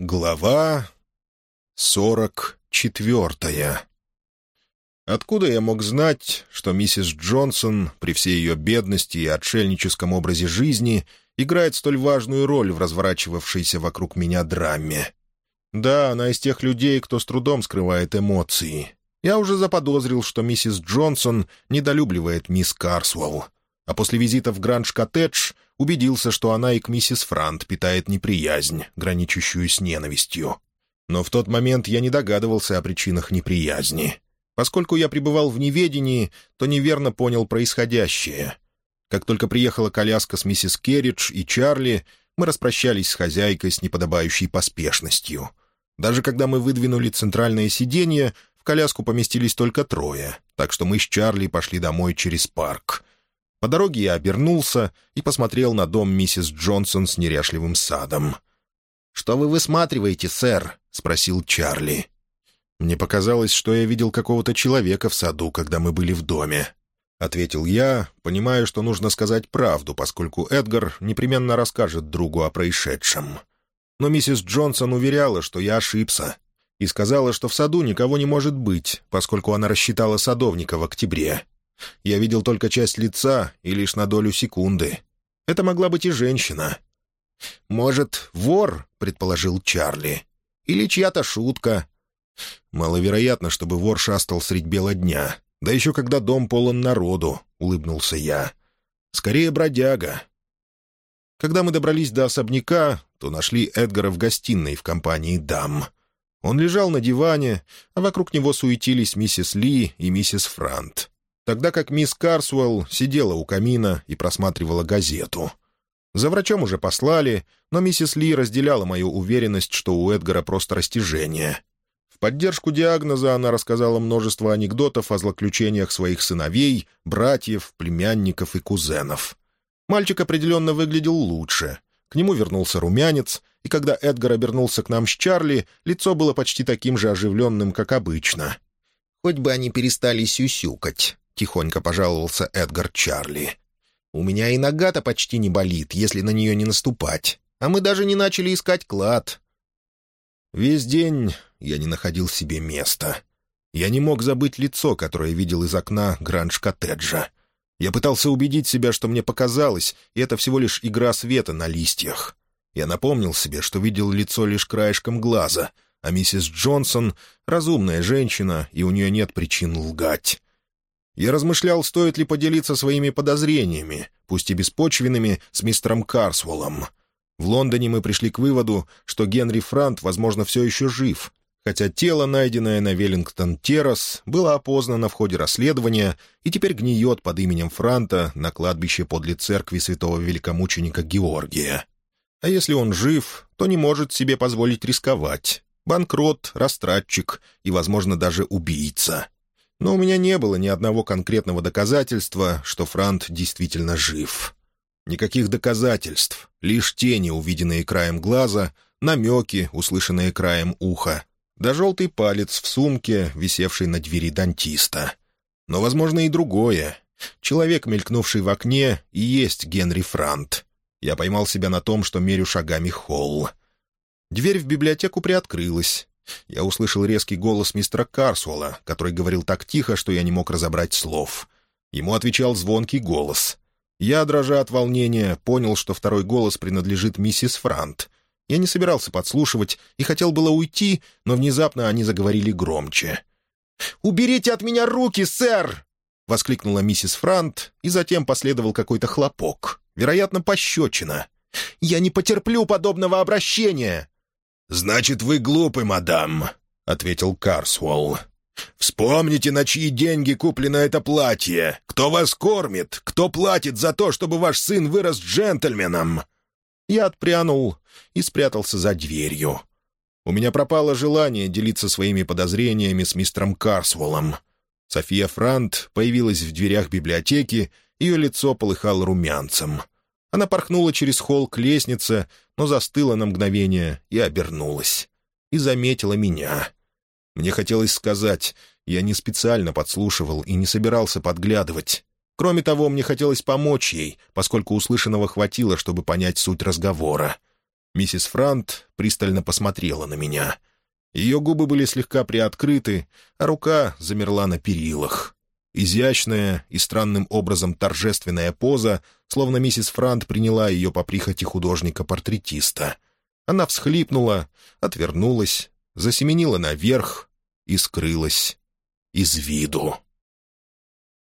Глава сорок четвертая Откуда я мог знать, что миссис Джонсон, при всей ее бедности и отшельническом образе жизни, играет столь важную роль в разворачивавшейся вокруг меня драме? Да, она из тех людей, кто с трудом скрывает эмоции. Я уже заподозрил, что миссис Джонсон недолюбливает мисс Карсуэлл, а после визита в Гранж-коттедж убедился, что она и к миссис Франт питает неприязнь, граничащую с ненавистью. Но в тот момент я не догадывался о причинах неприязни. Поскольку я пребывал в неведении, то неверно понял происходящее. Как только приехала коляска с миссис Керридж и Чарли, мы распрощались с хозяйкой с неподобающей поспешностью. Даже когда мы выдвинули центральное сиденье, в коляску поместились только трое, так что мы с Чарли пошли домой через парк. По дороге я обернулся и посмотрел на дом миссис Джонсон с неряшливым садом. «Что вы высматриваете, сэр?» — спросил Чарли. «Мне показалось, что я видел какого-то человека в саду, когда мы были в доме», — ответил я, понимая, что нужно сказать правду, поскольку Эдгар непременно расскажет другу о происшедшем. Но миссис Джонсон уверяла, что я ошибся, и сказала, что в саду никого не может быть, поскольку она рассчитала садовника в октябре, я видел только часть лица и лишь на долю секунды. Это могла быть и женщина. «Может, вор?» — предположил Чарли. «Или чья-то шутка?» «Маловероятно, чтобы вор шастал средь бела дня. Да еще когда дом полон народу», — улыбнулся я. «Скорее бродяга». Когда мы добрались до особняка, то нашли Эдгара в гостиной в компании дам. Он лежал на диване, а вокруг него суетились миссис Ли и миссис Франт тогда как мисс Карсуэлл сидела у камина и просматривала газету. За врачом уже послали, но миссис Ли разделяла мою уверенность, что у Эдгара просто растяжение. В поддержку диагноза она рассказала множество анекдотов о злоключениях своих сыновей, братьев, племянников и кузенов. Мальчик определенно выглядел лучше. К нему вернулся румянец, и когда Эдгар обернулся к нам с Чарли, лицо было почти таким же оживленным, как обычно. «Хоть бы они перестали сюсюкать», тихонько пожаловался Эдгар Чарли. «У меня и нога-то почти не болит, если на нее не наступать. А мы даже не начали искать клад». Весь день я не находил себе места. Я не мог забыть лицо, которое видел из окна гранж-коттеджа. Я пытался убедить себя, что мне показалось, и это всего лишь игра света на листьях. Я напомнил себе, что видел лицо лишь краешком глаза, а миссис Джонсон — разумная женщина, и у нее нет причин лгать. Я размышлял, стоит ли поделиться своими подозрениями, пусть и беспочвенными, с мистером Карсволлом. В Лондоне мы пришли к выводу, что Генри Франт, возможно, все еще жив, хотя тело, найденное на Веллингтон-Террас, было опознано в ходе расследования и теперь гниет под именем Франта на кладбище подле церкви святого великомученика Георгия. А если он жив, то не может себе позволить рисковать. Банкрот, растратчик и, возможно, даже убийца — но у меня не было ни одного конкретного доказательства, что Франт действительно жив. Никаких доказательств, лишь тени, увиденные краем глаза, намеки, услышанные краем уха, да желтый палец в сумке, висевший на двери дантиста. Но, возможно, и другое. Человек, мелькнувший в окне, и есть Генри Франт. Я поймал себя на том, что мерю шагами холл. Дверь в библиотеку приоткрылась. Я услышал резкий голос мистера Карсуэлла, который говорил так тихо, что я не мог разобрать слов. Ему отвечал звонкий голос. Я, дрожа от волнения, понял, что второй голос принадлежит миссис Франт. Я не собирался подслушивать и хотел было уйти, но внезапно они заговорили громче. «Уберите от меня руки, сэр!» — воскликнула миссис Франт, и затем последовал какой-то хлопок, вероятно, пощечина. «Я не потерплю подобного обращения!» «Значит, вы глупы, мадам», — ответил Карсуэлл. «Вспомните, на чьи деньги куплено это платье. Кто вас кормит? Кто платит за то, чтобы ваш сын вырос джентльменом?» Я отпрянул и спрятался за дверью. У меня пропало желание делиться своими подозрениями с мистером Карсволлом. София Франт появилась в дверях библиотеки, ее лицо полыхало румянцем — она порхнула через холл к лестнице, но застыла на мгновение и обернулась. И заметила меня. Мне хотелось сказать, я не специально подслушивал и не собирался подглядывать. Кроме того, мне хотелось помочь ей, поскольку услышанного хватило, чтобы понять суть разговора. Миссис Франт пристально посмотрела на меня. Ее губы были слегка приоткрыты, а рука замерла на перилах. Изящная и странным образом торжественная поза, словно миссис Франт приняла ее по прихоти художника-портретиста. Она всхлипнула, отвернулась, засеменила наверх и скрылась из виду.